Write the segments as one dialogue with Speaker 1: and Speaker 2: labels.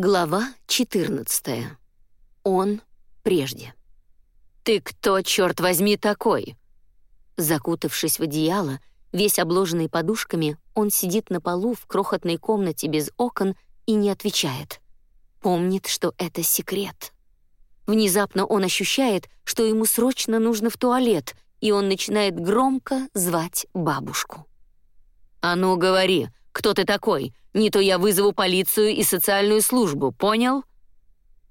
Speaker 1: Глава 14. Он прежде. «Ты кто, черт возьми, такой?» Закутавшись в одеяло, весь обложенный подушками, он сидит на полу в крохотной комнате без окон и не отвечает. Помнит, что это секрет. Внезапно он ощущает, что ему срочно нужно в туалет, и он начинает громко звать бабушку. «А ну, говори, кто ты такой? Не то я вызову полицию и социальную службу, понял?»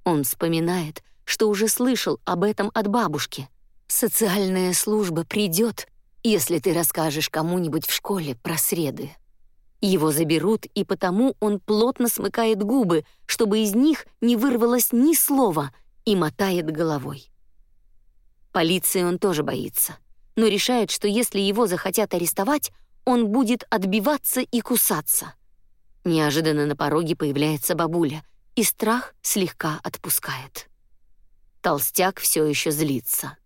Speaker 1: Он вспоминает, что уже слышал об этом от бабушки. «Социальная служба придет, если ты расскажешь кому-нибудь в школе про среды». Его заберут, и потому он плотно смыкает губы, чтобы из них не вырвалось ни слова, и мотает головой. Полиции он тоже боится, но решает, что если его захотят арестовать, он будет отбиваться и кусаться. Неожиданно на пороге появляется бабуля, и страх слегка отпускает. Толстяк все еще злится.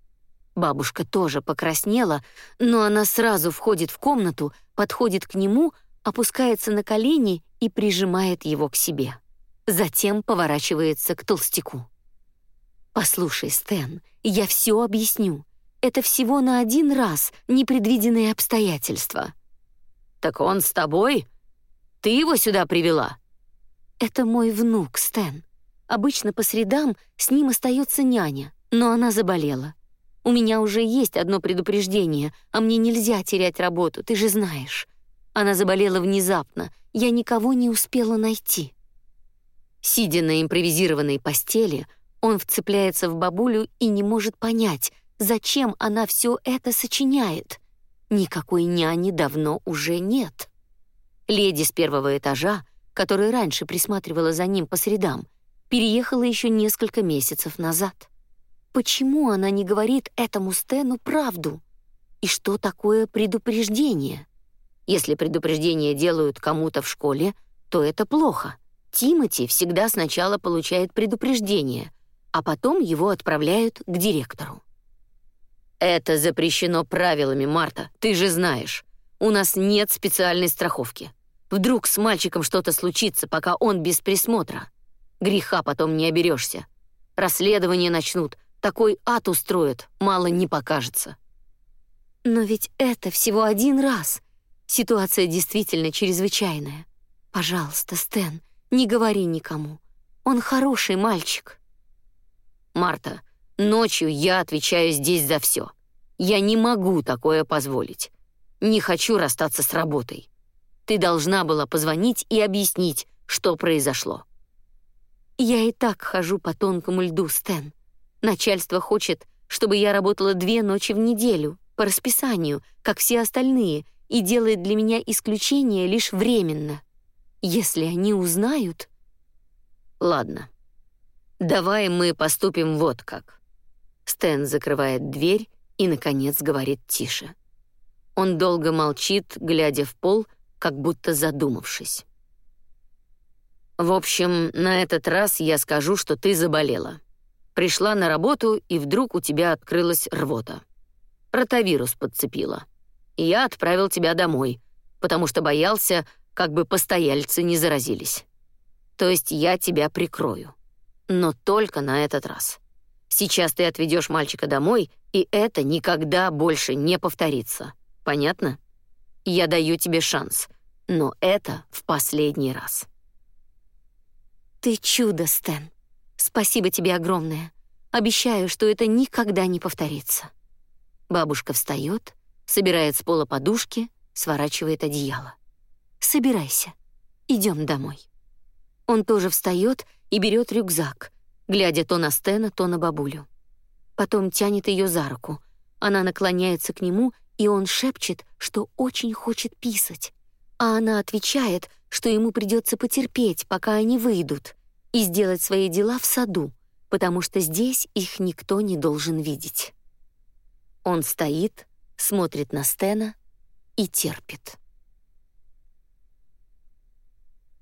Speaker 1: Бабушка тоже покраснела, но она сразу входит в комнату, подходит к нему, опускается на колени и прижимает его к себе. Затем поворачивается к толстяку. «Послушай, Стэн, я все объясню. Это всего на один раз непредвиденные обстоятельства. «Так он с тобой? Ты его сюда привела?» «Это мой внук, Стэн. Обычно по средам с ним остается няня, но она заболела. У меня уже есть одно предупреждение, а мне нельзя терять работу, ты же знаешь. Она заболела внезапно, я никого не успела найти». Сидя на импровизированной постели, он вцепляется в бабулю и не может понять, зачем она все это сочиняет. Никакой няни давно уже нет. Леди с первого этажа, которая раньше присматривала за ним по средам, переехала еще несколько месяцев назад. Почему она не говорит этому Стэну правду? И что такое предупреждение? Если предупреждение делают кому-то в школе, то это плохо. Тимати всегда сначала получает предупреждение, а потом его отправляют к директору. «Это запрещено правилами, Марта, ты же знаешь. У нас нет специальной страховки. Вдруг с мальчиком что-то случится, пока он без присмотра. Греха потом не оберешься. Расследование начнут, такой ад устроят, мало не покажется». «Но ведь это всего один раз. Ситуация действительно чрезвычайная. Пожалуйста, Стэн, не говори никому. Он хороший мальчик». «Марта, Ночью я отвечаю здесь за все. Я не могу такое позволить. Не хочу расстаться с работой. Ты должна была позвонить и объяснить, что произошло. Я и так хожу по тонкому льду, Стэн. Начальство хочет, чтобы я работала две ночи в неделю, по расписанию, как все остальные, и делает для меня исключение лишь временно. Если они узнают... Ладно. Давай мы поступим вот как. Стэн закрывает дверь и, наконец, говорит тише. Он долго молчит, глядя в пол, как будто задумавшись. «В общем, на этот раз я скажу, что ты заболела. Пришла на работу, и вдруг у тебя открылась рвота. Ротавирус подцепила. Я отправил тебя домой, потому что боялся, как бы постояльцы не заразились. То есть я тебя прикрою. Но только на этот раз. Сейчас ты отведешь мальчика домой, и это никогда больше не повторится. Понятно? Я даю тебе шанс, но это в последний раз. Ты чудо, Стэн. Спасибо тебе огромное. Обещаю, что это никогда не повторится. Бабушка встает, собирает с пола подушки, сворачивает одеяло. Собирайся. Идем домой. Он тоже встает и берет рюкзак, глядя то на Стена, то на бабулю. Потом тянет ее за руку. Она наклоняется к нему, и он шепчет, что очень хочет писать. А она отвечает, что ему придется потерпеть, пока они выйдут, и сделать свои дела в саду, потому что здесь их никто не должен видеть. Он стоит, смотрит на Стена и терпит.